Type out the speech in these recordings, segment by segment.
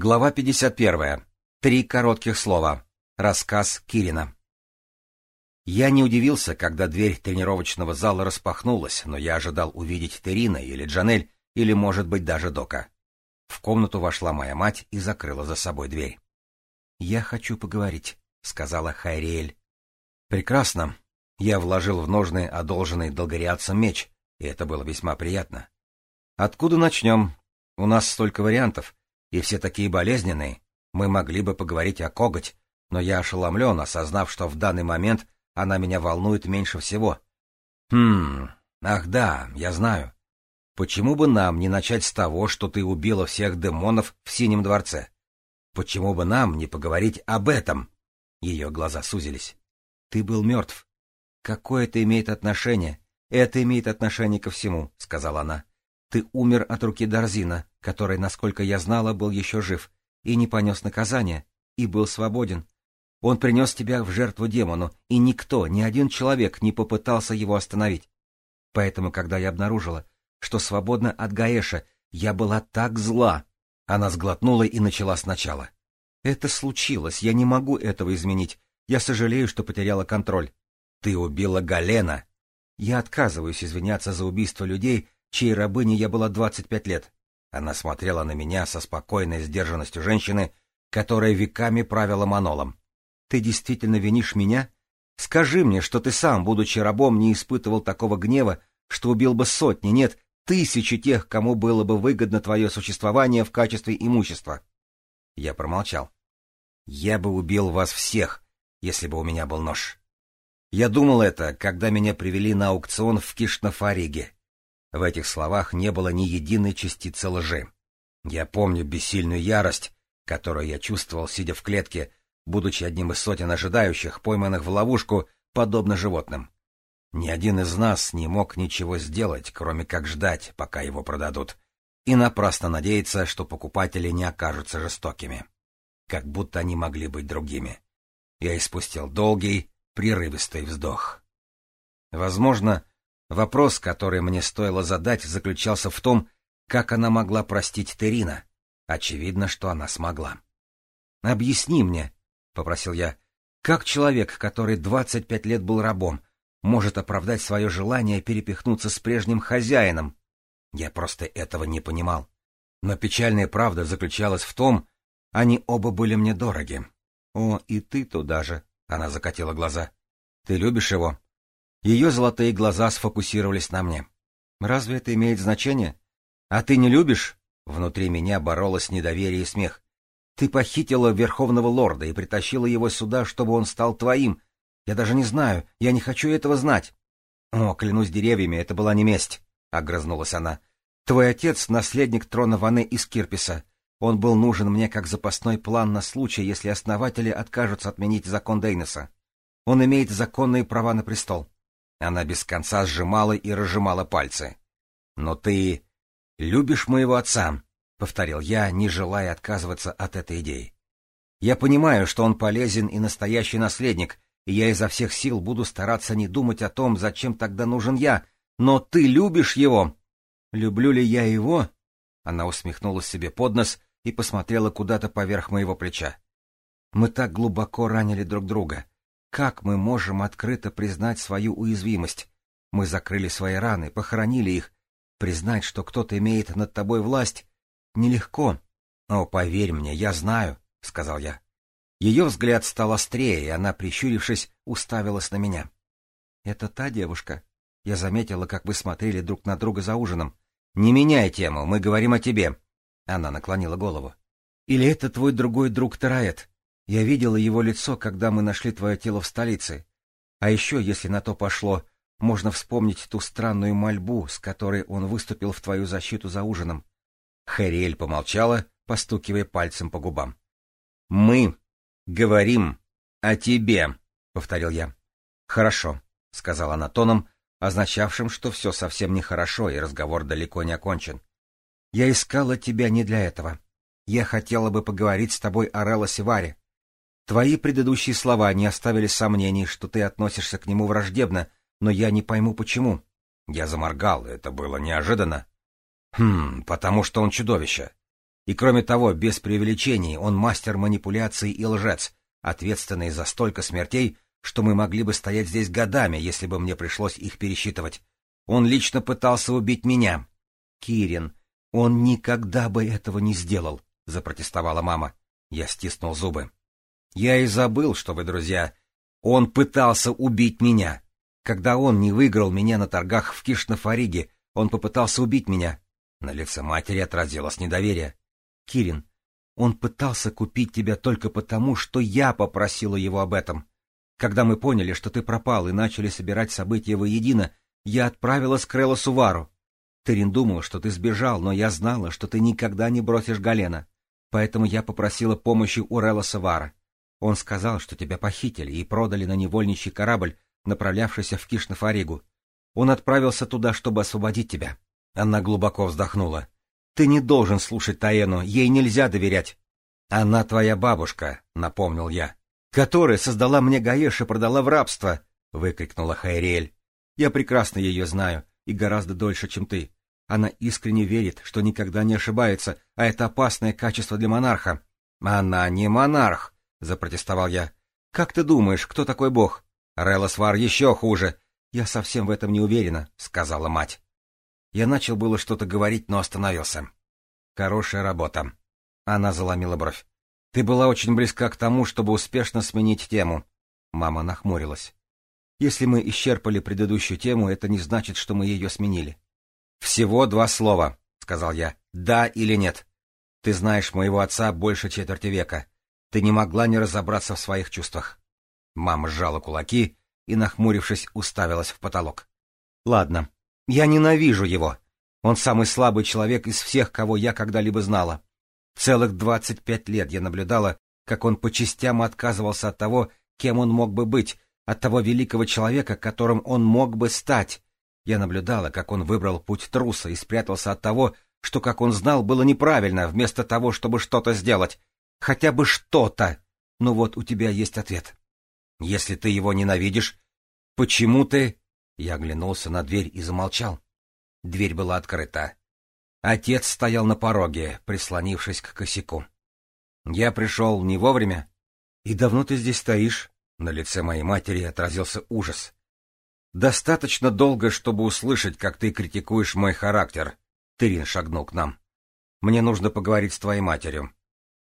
Глава 51. Три коротких слова. Рассказ Кирина. Я не удивился, когда дверь тренировочного зала распахнулась, но я ожидал увидеть Терина или Джанель, или, может быть, даже Дока. В комнату вошла моя мать и закрыла за собой дверь. — Я хочу поговорить, — сказала Хайриэль. — Прекрасно. Я вложил в ножны одолженный долгориатцем меч, и это было весьма приятно. — Откуда начнем? У нас столько вариантов — и все такие болезненные. Мы могли бы поговорить о коготь, но я ошеломлен, осознав, что в данный момент она меня волнует меньше всего. Хм, ах да, я знаю. Почему бы нам не начать с того, что ты убила всех демонов в Синем дворце? Почему бы нам не поговорить об этом? Ее глаза сузились. Ты был мертв. Какое это имеет отношение? Это имеет отношение ко всему, сказала она. Ты умер от руки Дарзина который, насколько я знала, был еще жив и не понес наказания, и был свободен. Он принес тебя в жертву демону, и никто, ни один человек не попытался его остановить. Поэтому, когда я обнаружила, что свободна от Гаэша, я была так зла. Она сглотнула и начала сначала. Это случилось, я не могу этого изменить. Я сожалею, что потеряла контроль. Ты убила Галена. Я отказываюсь извиняться за убийство людей, чьей рабыней я была двадцать пять лет. Она смотрела на меня со спокойной сдержанностью женщины, которая веками правила манолом. «Ты действительно винишь меня? Скажи мне, что ты сам, будучи рабом, не испытывал такого гнева, что убил бы сотни, нет, тысячи тех, кому было бы выгодно твое существование в качестве имущества». Я промолчал. «Я бы убил вас всех, если бы у меня был нож». Я думал это, когда меня привели на аукцион в Кишнафариге. В этих словах не было ни единой частицы лжи. Я помню бессильную ярость, которую я чувствовал, сидя в клетке, будучи одним из сотен ожидающих, пойманных в ловушку, подобно животным. Ни один из нас не мог ничего сделать, кроме как ждать, пока его продадут, и напрасно надеяться, что покупатели не окажутся жестокими. Как будто они могли быть другими. Я испустил долгий, прерывистый вздох. Возможно, Вопрос, который мне стоило задать, заключался в том, как она могла простить Терина. Очевидно, что она смогла. «Объясни мне», — попросил я, — «как человек, который двадцать пять лет был рабом, может оправдать свое желание перепихнуться с прежним хозяином?» Я просто этого не понимал. Но печальная правда заключалась в том, они оба были мне дороги. «О, и ты туда же», — она закатила глаза. «Ты любишь его?» Ее золотые глаза сфокусировались на мне. «Разве это имеет значение? А ты не любишь?» Внутри меня боролось недоверие и смех. «Ты похитила Верховного Лорда и притащила его сюда, чтобы он стал твоим. Я даже не знаю, я не хочу этого знать». «О, клянусь деревьями, это была не месть», — огрызнулась она. «Твой отец — наследник трона Ваны из Кирписа. Он был нужен мне как запасной план на случай, если основатели откажутся отменить закон Дейнеса. Он имеет законные права на престол. Она без конца сжимала и разжимала пальцы. «Но ты любишь моего отца», — повторил я, не желая отказываться от этой идеи. «Я понимаю, что он полезен и настоящий наследник, и я изо всех сил буду стараться не думать о том, зачем тогда нужен я, но ты любишь его!» «Люблю ли я его?» Она усмехнулась себе под нос и посмотрела куда-то поверх моего плеча. «Мы так глубоко ранили друг друга. Как мы можем открыто признать свою уязвимость? Мы закрыли свои раны, похоронили их. Признать, что кто-то имеет над тобой власть, нелегко. О, поверь мне, я знаю, — сказал я. Ее взгляд стал острее, и она, прищурившись, уставилась на меня. — Это та девушка? Я заметила, как вы смотрели друг на друга за ужином. — Не меняй тему, мы говорим о тебе. Она наклонила голову. — Или это твой другой друг Тараэт? Я видела его лицо, когда мы нашли твое тело в столице. А еще, если на то пошло, можно вспомнить ту странную мольбу, с которой он выступил в твою защиту за ужином. Хэриэль помолчала, постукивая пальцем по губам. — Мы говорим о тебе, — повторил я. — Хорошо, — сказала она тоном, означавшим, что все совсем нехорошо и разговор далеко не окончен. — Я искала тебя не для этого. Я хотела бы поговорить с тобой о Релосе Варе. Твои предыдущие слова не оставили сомнений, что ты относишься к нему враждебно, но я не пойму почему. Я заморгал, это было неожиданно. Хм, потому что он чудовище. И кроме того, без преувеличений, он мастер манипуляций и лжец, ответственный за столько смертей, что мы могли бы стоять здесь годами, если бы мне пришлось их пересчитывать. Он лично пытался убить меня. Кирин, он никогда бы этого не сделал, запротестовала мама. Я стиснул зубы. Я и забыл, что вы друзья. Он пытался убить меня. Когда он не выиграл меня на торгах в Кишнафариге, он попытался убить меня. На лице матери отразилось недоверие. Кирин, он пытался купить тебя только потому, что я попросила его об этом. Когда мы поняли, что ты пропал и начали собирать события воедино, я отправила Скрелла Сувару. Терин думал, что ты сбежал, но я знала, что ты никогда не бросишь Галена. Поэтому я попросила помощи у Релла Сувара. Он сказал, что тебя похитили и продали на невольничий корабль, направлявшийся в Кишнафаригу. Он отправился туда, чтобы освободить тебя. Она глубоко вздохнула. Ты не должен слушать Таэну, ей нельзя доверять. Она твоя бабушка, напомнил я. Которая создала мне Гаеш и продала в рабство, выкрикнула Хайриэль. Я прекрасно ее знаю и гораздо дольше, чем ты. Она искренне верит, что никогда не ошибается, а это опасное качество для монарха. Она не монарх, — запротестовал я. — Как ты думаешь, кто такой бог? Релосвар еще хуже. Я совсем в этом не уверена, — сказала мать. Я начал было что-то говорить, но остановился. — Хорошая работа. Она заломила бровь. — Ты была очень близка к тому, чтобы успешно сменить тему. Мама нахмурилась. — Если мы исчерпали предыдущую тему, это не значит, что мы ее сменили. — Всего два слова, — сказал я. — Да или нет? Ты знаешь моего отца больше четверти века. Ты не могла не разобраться в своих чувствах. Мама сжала кулаки и, нахмурившись, уставилась в потолок. Ладно, я ненавижу его. Он самый слабый человек из всех, кого я когда-либо знала. Целых двадцать пять лет я наблюдала, как он по частям отказывался от того, кем он мог бы быть, от того великого человека, которым он мог бы стать. Я наблюдала, как он выбрал путь труса и спрятался от того, что, как он знал, было неправильно, вместо того, чтобы что-то сделать. хотя бы что-то. Ну вот, у тебя есть ответ. Если ты его ненавидишь, почему ты...» Я оглянулся на дверь и замолчал. Дверь была открыта. Отец стоял на пороге, прислонившись к косяку. «Я пришел не вовремя?» «И давно ты здесь стоишь?» На лице моей матери отразился ужас. «Достаточно долго, чтобы услышать, как ты критикуешь мой характер». Тырин шагнул к нам. «Мне нужно поговорить с твоей матерью.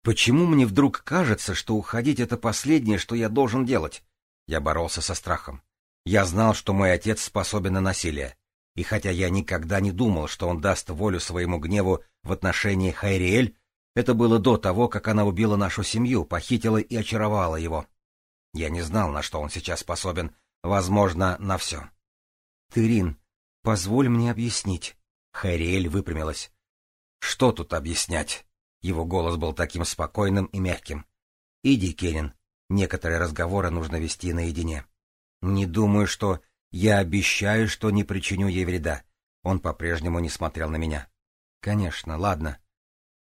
Почему мне вдруг кажется, что уходить — это последнее, что я должен делать? Я боролся со страхом. Я знал, что мой отец способен на насилие. И хотя я никогда не думал, что он даст волю своему гневу в отношении Хайриэль, это было до того, как она убила нашу семью, похитила и очаровала его. Я не знал, на что он сейчас способен, возможно, на все. — Тырин, позволь мне объяснить. Хайриэль выпрямилась. — Что тут объяснять? Его голос был таким спокойным и мягким. «Иди, Кенин. Некоторые разговоры нужно вести наедине. Не думаю, что... Я обещаю, что не причиню ей вреда». Он по-прежнему не смотрел на меня. «Конечно, ладно.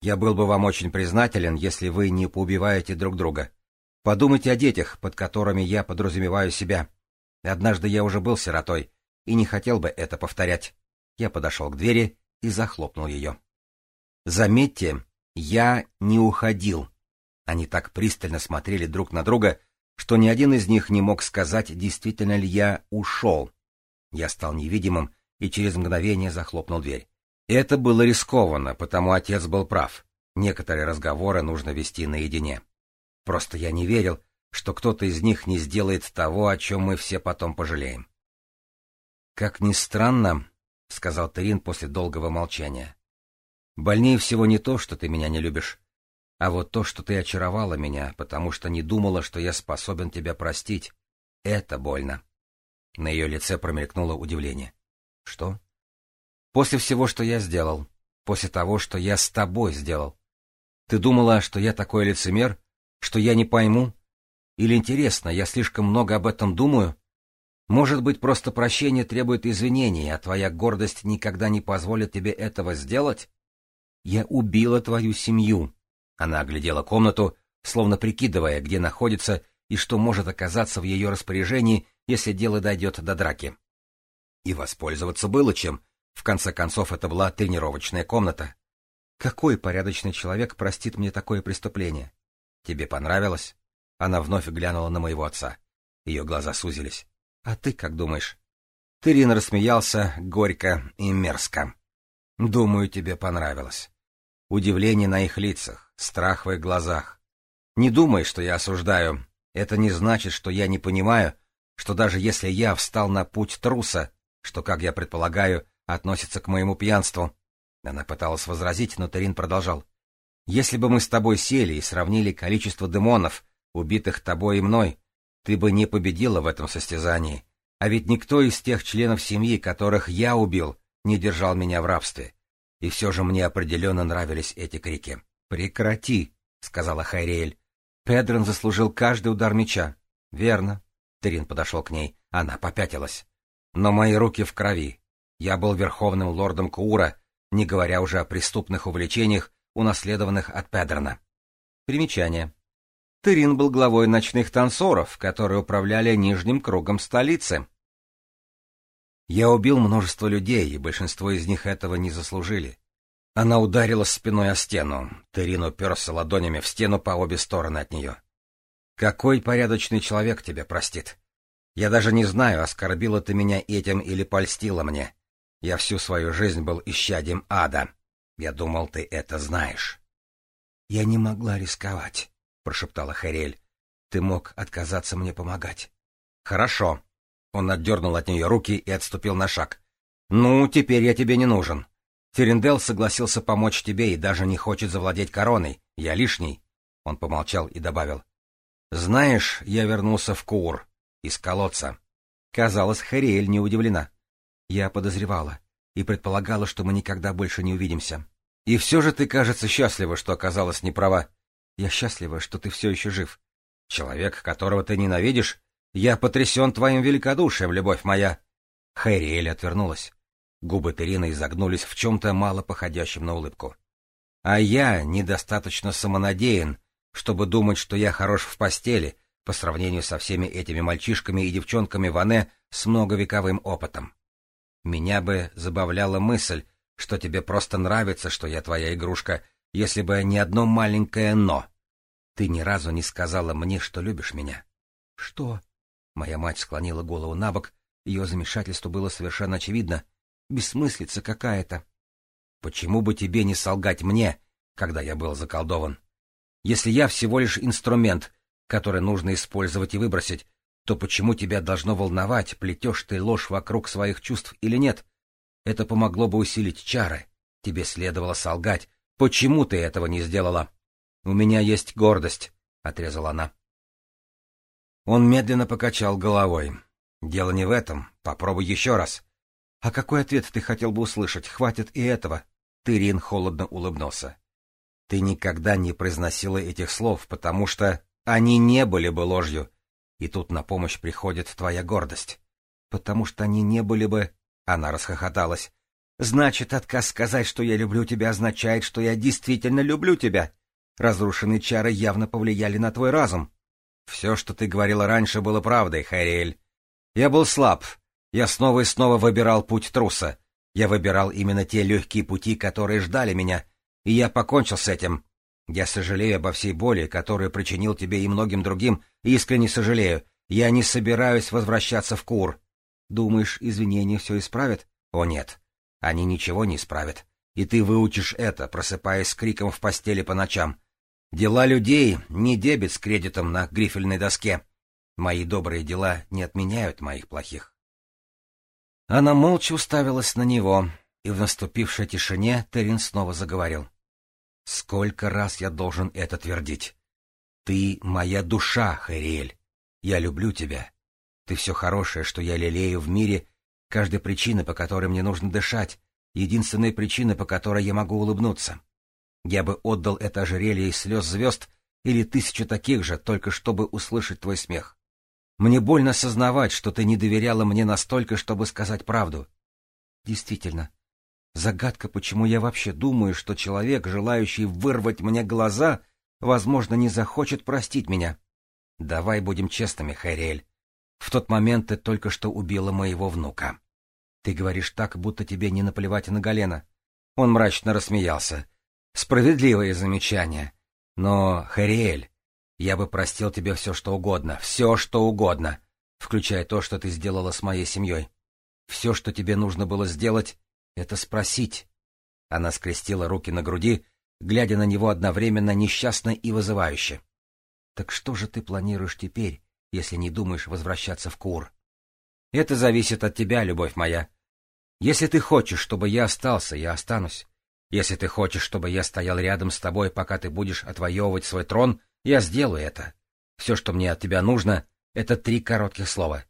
Я был бы вам очень признателен, если вы не поубиваете друг друга. Подумайте о детях, под которыми я подразумеваю себя. Однажды я уже был сиротой и не хотел бы это повторять». Я подошел к двери и захлопнул ее. «Заметьте, я не уходил. Они так пристально смотрели друг на друга, что ни один из них не мог сказать, действительно ли я ушел. Я стал невидимым и через мгновение захлопнул дверь. Это было рискованно, потому отец был прав. Некоторые разговоры нужно вести наедине. Просто я не верил, что кто-то из них не сделает того, о чем мы все потом пожалеем. — Как ни странно, — сказал Терин после долгого молчания, Больнее всего не то, что ты меня не любишь, а вот то, что ты очаровала меня, потому что не думала, что я способен тебя простить. Это больно. На ее лице промелькнуло удивление. Что? После всего, что я сделал, после того, что я с тобой сделал. Ты думала, что я такой лицемер, что я не пойму? Или интересно, я слишком много об этом думаю? Может быть, просто прощение требует извинений, а твоя гордость никогда не позволит тебе этого сделать? Я убила твою семью. Она оглядела комнату, словно прикидывая, где находится и что может оказаться в ее распоряжении, если дело дойдет до драки. И воспользоваться было чем. В конце концов, это была тренировочная комната. Какой порядочный человек простит мне такое преступление? Тебе понравилось? Она вновь глянула на моего отца. Ее глаза сузились. А ты как думаешь? Тырин рассмеялся горько и мерзко. Думаю, тебе понравилось. Удивление на их лицах, страх в их глазах. Не думай, что я осуждаю. Это не значит, что я не понимаю, что даже если я встал на путь труса, что, как я предполагаю, относится к моему пьянству. Она пыталась возразить, но Терин продолжал. Если бы мы с тобой сели и сравнили количество демонов, убитых тобой и мной, ты бы не победила в этом состязании. А ведь никто из тех членов семьи, которых я убил, не держал меня в рабстве. И все же мне определенно нравились эти крики. «Прекрати!» — сказала Хайриэль. «Педрон заслужил каждый удар меча». «Верно». Терин подошел к ней. Она попятилась. «Но мои руки в крови. Я был верховным лордом Куура, не говоря уже о преступных увлечениях, унаследованных от Педрона». Примечание. Терин был главой ночных танцоров, которые управляли нижним кругом столицы, я убил множество людей, и большинство из них этого не заслужили. Она ударила спиной о стену. Терин уперся ладонями в стену по обе стороны от нее. «Какой порядочный человек тебя простит? Я даже не знаю, оскорбила ты меня этим или польстила мне. Я всю свою жизнь был исчадием ада. Я думал, ты это знаешь». «Я не могла рисковать», — прошептала Харель. «Ты мог отказаться мне помогать». «Хорошо», он отдернул от нее руки и отступил на шаг. «Ну, теперь я тебе не нужен. Терендел согласился помочь тебе и даже не хочет завладеть короной. Я лишний». Он помолчал и добавил. «Знаешь, я вернулся в Кур Из колодца». Казалось, Хариэль не удивлена. «Я подозревала и предполагала, что мы никогда больше не увидимся. И все же ты, кажется, счастлива, что оказалась неправа. Я счастлива, что ты все еще жив. Человек, которого ты ненавидишь, я потрясен твоим великодушием, любовь моя. Хэриэль отвернулась. Губы Перины изогнулись в чем-то мало походящем на улыбку. А я недостаточно самонадеян, чтобы думать, что я хорош в постели, по сравнению со всеми этими мальчишками и девчонками Ване с многовековым опытом. Меня бы забавляла мысль, что тебе просто нравится, что я твоя игрушка, если бы не одно маленькое «но». Ты ни разу не сказала мне, что любишь меня. — Что? Моя мать склонила голову на бок, ее замешательство было совершенно очевидно. Бессмыслица какая-то. — Почему бы тебе не солгать мне, когда я был заколдован? Если я всего лишь инструмент, который нужно использовать и выбросить, то почему тебя должно волновать, плетешь ты ложь вокруг своих чувств или нет? Это помогло бы усилить чары. Тебе следовало солгать. Почему ты этого не сделала? — У меня есть гордость, — отрезала она. Он медленно покачал головой. «Дело не в этом. Попробуй еще раз». «А какой ответ ты хотел бы услышать? Хватит и этого». Тырин холодно улыбнулся. «Ты никогда не произносила этих слов, потому что они не были бы ложью. И тут на помощь приходит твоя гордость. Потому что они не были бы...» Она расхохоталась. «Значит, отказ сказать, что я люблю тебя, означает, что я действительно люблю тебя. Разрушенные чары явно повлияли на твой разум». Все, что ты говорила раньше, было правдой, Хариэль. Я был слаб. Я снова и снова выбирал путь труса. Я выбирал именно те легкие пути, которые ждали меня. И я покончил с этим. Я сожалею обо всей боли, которую причинил тебе и многим другим, искренне сожалею. Я не собираюсь возвращаться в Кур. Думаешь, извинения все исправят? О нет. Они ничего не исправят. И ты выучишь это, просыпаясь с криком в постели по ночам. Дела людей не дебет с кредитом на грифельной доске. Мои добрые дела не отменяют моих плохих. Она молча уставилась на него, и в наступившей тишине Терин снова заговорил. — Сколько раз я должен это твердить? Ты моя душа, Хэриэль. Я люблю тебя. Ты все хорошее, что я лелею в мире, каждая причина, по которой мне нужно дышать, единственная причина, по которой я могу улыбнуться. Я бы отдал это ожерелье из слез звезд или тысячу таких же, только чтобы услышать твой смех. Мне больно сознавать, что ты не доверяла мне настолько, чтобы сказать правду. Действительно, загадка, почему я вообще думаю, что человек, желающий вырвать мне глаза, возможно, не захочет простить меня. Давай будем честными, Хэриэль. В тот момент ты только что убила моего внука. Ты говоришь так, будто тебе не наплевать на Галена. Он мрачно рассмеялся. Справедливое замечание. Но, Хариэль, я бы простил тебе все, что угодно, все, что угодно, включая то, что ты сделала с моей семьей. Все, что тебе нужно было сделать, это спросить. Она скрестила руки на груди, глядя на него одновременно несчастно и вызывающе. Так что же ты планируешь теперь, если не думаешь возвращаться в Кур? Это зависит от тебя, любовь моя. Если ты хочешь, чтобы я остался, я останусь. Если ты хочешь, чтобы я стоял рядом с тобой, пока ты будешь отвоевывать свой трон, я сделаю это. Все, что мне от тебя нужно, — это три коротких слова.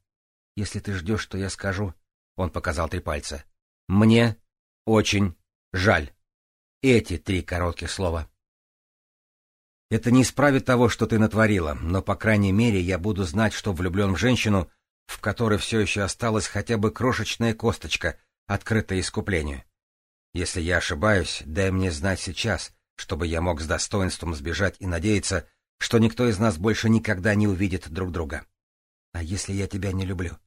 Если ты ждешь, что я скажу...» Он показал три пальца. «Мне очень жаль». Эти три коротких слова. Это не исправит того, что ты натворила, но, по крайней мере, я буду знать, что влюблен в женщину, в которой все еще осталась хотя бы крошечная косточка, открытая искуплению. Если я ошибаюсь, дай мне знать сейчас, чтобы я мог с достоинством сбежать и надеяться, что никто из нас больше никогда не увидит друг друга. А если я тебя не люблю?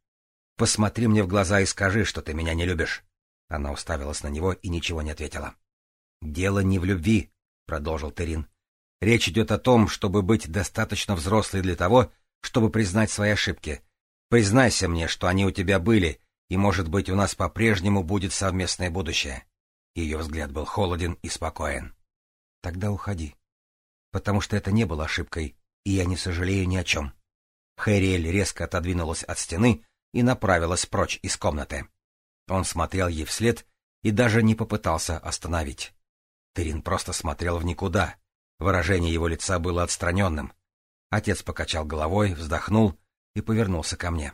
Посмотри мне в глаза и скажи, что ты меня не любишь. Она уставилась на него и ничего не ответила. Дело не в любви, продолжил Терин. Речь идет о том, чтобы быть достаточно взрослой для того, чтобы признать свои ошибки. Признайся мне, что они у тебя были, и, может быть, у нас по-прежнему будет совместное будущее. Ее взгляд был холоден и спокоен. «Тогда уходи. Потому что это не было ошибкой, и я не сожалею ни о чем». Хэриэль резко отодвинулась от стены и направилась прочь из комнаты. Он смотрел ей вслед и даже не попытался остановить. Терин просто смотрел в никуда. Выражение его лица было отстраненным. Отец покачал головой, вздохнул и повернулся ко мне.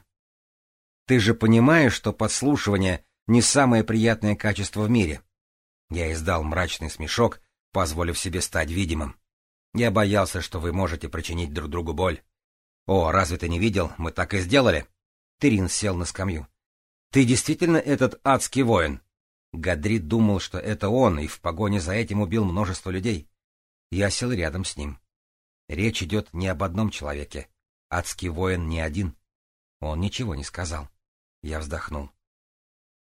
«Ты же понимаешь, что подслушивание — не самое приятное качество в мире?» Я издал мрачный смешок, позволив себе стать видимым. Я боялся, что вы можете причинить друг другу боль. О, разве ты не видел? Мы так и сделали. Терин сел на скамью. Ты действительно этот адский воин? Гадрид думал, что это он, и в погоне за этим убил множество людей. Я сел рядом с ним. Речь идет не об одном человеке. Адский воин не один. Он ничего не сказал. Я вздохнул.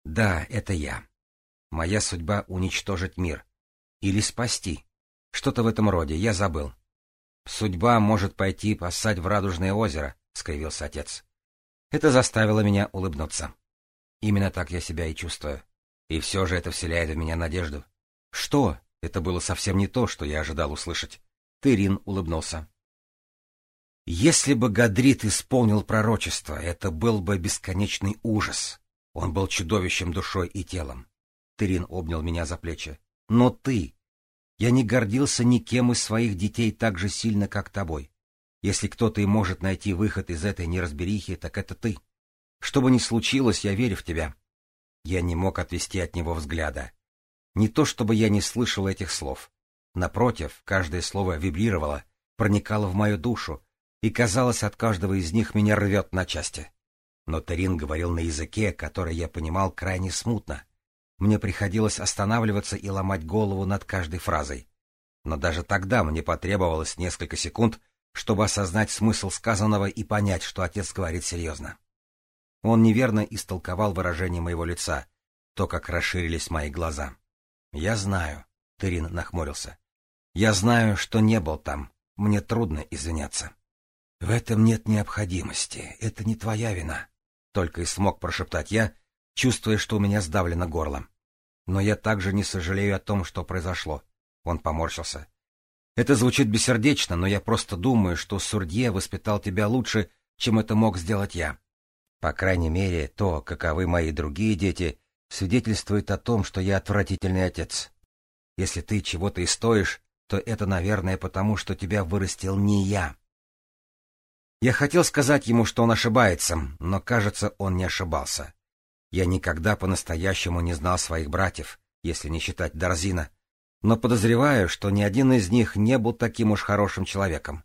Да, это я. Моя судьба — уничтожить мир. Или спасти. Что-то в этом роде, я забыл. «Судьба может пойти поссать в Радужное озеро», — скривился отец. Это заставило меня улыбнуться. Именно так я себя и чувствую. И все же это вселяет в меня надежду. «Что?» — это было совсем не то, что я ожидал услышать. Терин улыбнулся. «Если бы Гадрит исполнил пророчество, это был бы бесконечный ужас. Он был чудовищем душой и телом. Терин обнял меня за плечи. «Но ты! Я не гордился никем из своих детей так же сильно, как тобой. Если кто-то и может найти выход из этой неразберихи, так это ты. Что бы ни случилось, я верю в тебя». Я не мог отвести от него взгляда. Не то чтобы я не слышал этих слов. Напротив, каждое слово вибрировало, проникало в мою душу, и, казалось, от каждого из них меня рвет на части. Но Тарин говорил на языке, который я понимал крайне смутно. Мне приходилось останавливаться и ломать голову над каждой фразой. Но даже тогда мне потребовалось несколько секунд, чтобы осознать смысл сказанного и понять, что отец говорит серьезно. Он неверно истолковал выражение моего лица, то, как расширились мои глаза. «Я знаю», — Терин нахмурился. «Я знаю, что не был там. Мне трудно извиняться». «В этом нет необходимости. Это не твоя вина», — только и смог прошептать я, чувствуя, что у меня сдавлено горло. Но я также не сожалею о том, что произошло. Он поморщился. Это звучит бессердечно, но я просто думаю, что Сурдье воспитал тебя лучше, чем это мог сделать я. По крайней мере, то, каковы мои другие дети, свидетельствует о том, что я отвратительный отец. Если ты чего-то и стоишь, то это, наверное, потому, что тебя вырастил не я. Я хотел сказать ему, что он ошибается, но, кажется, он не ошибался. Я никогда по-настоящему не знал своих братьев, если не считать Дорзина, но подозреваю, что ни один из них не был таким уж хорошим человеком.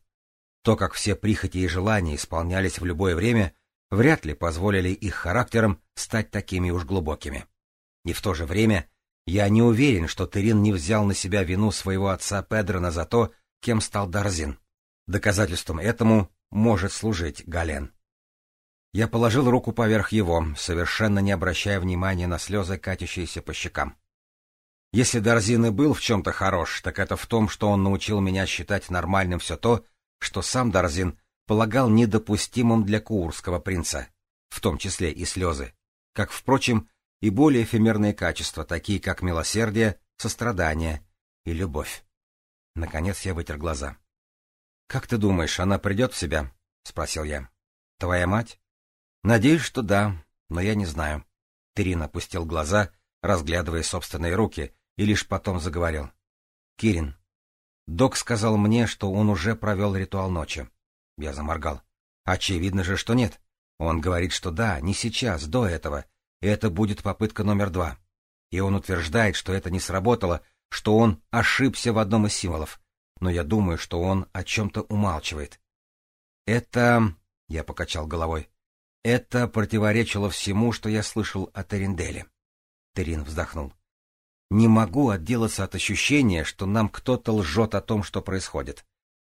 То, как все прихоти и желания исполнялись в любое время, вряд ли позволили их характерам стать такими уж глубокими. И в то же время я не уверен, что Терин не взял на себя вину своего отца Педрона за то, кем стал Дарзин. Доказательством этому может служить Гален. Я положил руку поверх его, совершенно не обращая внимания на слезы, катящиеся по щекам. Если Дарзин и был в чем-то хорош, так это в том, что он научил меня считать нормальным все то, что сам Дарзин полагал недопустимым для курского принца, в том числе и слезы, как, впрочем, и более эфемерные качества, такие как милосердие, сострадание и любовь. Наконец я вытер глаза. — Как ты думаешь, она придет в себя? — спросил я. — Твоя мать? Надеюсь, что да, но я не знаю. Терин опустил глаза, разглядывая собственные руки, и лишь потом заговорил. Кирин. Док сказал мне, что он уже провел ритуал ночи. Я заморгал. Очевидно же, что нет. Он говорит, что да, не сейчас, до этого. И это будет попытка номер два. И он утверждает, что это не сработало, что он ошибся в одном из символов. Но я думаю, что он о чем-то умалчивает. Это... Я покачал головой. Это противоречило всему, что я слышал о Теринделе. Терин вздохнул. Не могу отделаться от ощущения, что нам кто-то лжет о том, что происходит.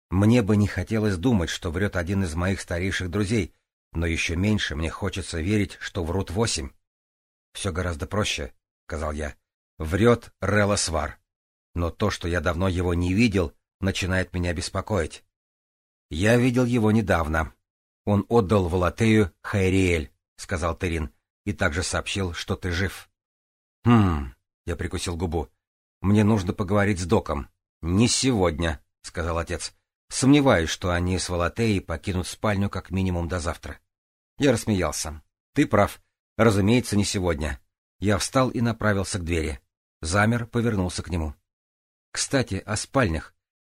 Мне бы не хотелось думать, что врет один из моих старейших друзей, но еще меньше мне хочется верить, что врут восемь. — Все гораздо проще, — сказал я. — Врет Релла Свар. Но то, что я давно его не видел, начинает меня беспокоить. Я видел его недавно, он отдал Волотею Хайриэль, — сказал Терин, и также сообщил, что ты жив. Хм, я прикусил губу. Мне нужно поговорить с доком. Не сегодня, — сказал отец. Сомневаюсь, что они с Валатеей покинут спальню как минимум до завтра. Я рассмеялся. Ты прав. Разумеется, не сегодня. Я встал и направился к двери. Замер, повернулся к нему. — Кстати, о спальнях.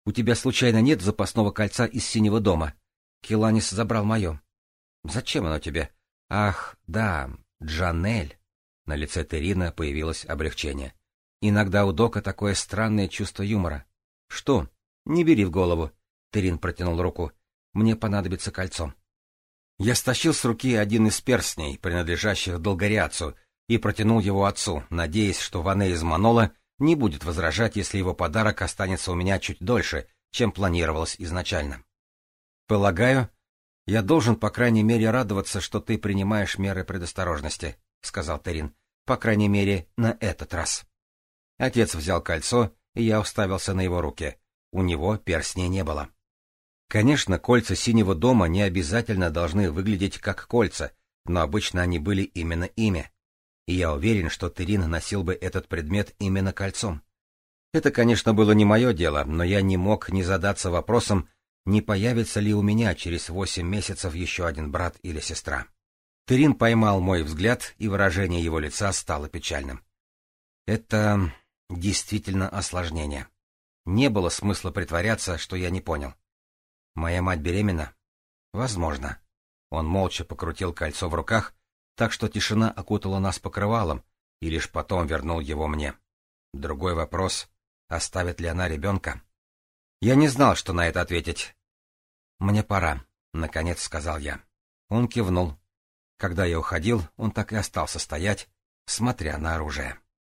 У тебя случайно нет запасного кольца из синего дома? Киланис забрал мое. — Зачем оно тебе? — Ах, да, Джанель. На лице Терина появилось облегчение. Иногда у Дока такое странное чувство юмора. — Что? Не бери в голову. Терин протянул руку. — Мне понадобится кольцо. Я стащил с руки один из перстней, принадлежащих Долгориацу, и протянул его отцу, надеясь, что Ване из Манола не будет возражать, если его подарок останется у меня чуть дольше, чем планировалось изначально. Полагаю, я должен, по крайней мере, радоваться, что ты принимаешь меры предосторожности, сказал Терин. По крайней мере, на этот раз. Отец взял кольцо, и я уставился на его руки. У него перстней не было. Конечно, кольца синего дома не обязательно должны выглядеть как кольца, но обычно они были именно ими. И я уверен, что Терин носил бы этот предмет именно кольцом. Это, конечно, было не мое дело, но я не мог не задаться вопросом, не появится ли у меня через восемь месяцев еще один брат или сестра. Терин поймал мой взгляд, и выражение его лица стало печальным. Это действительно осложнение. Не было смысла притворяться, что я не понял. Моя мать беременна? Возможно. Он молча покрутил кольцо в руках, так что тишина окутала нас покрывалом, и лишь потом вернул его мне. Другой вопрос — оставит ли она ребенка? Я не знал, что на это ответить мне пора, — наконец сказал я. Он кивнул. Когда я уходил, он так и остался стоять, смотря на оружие.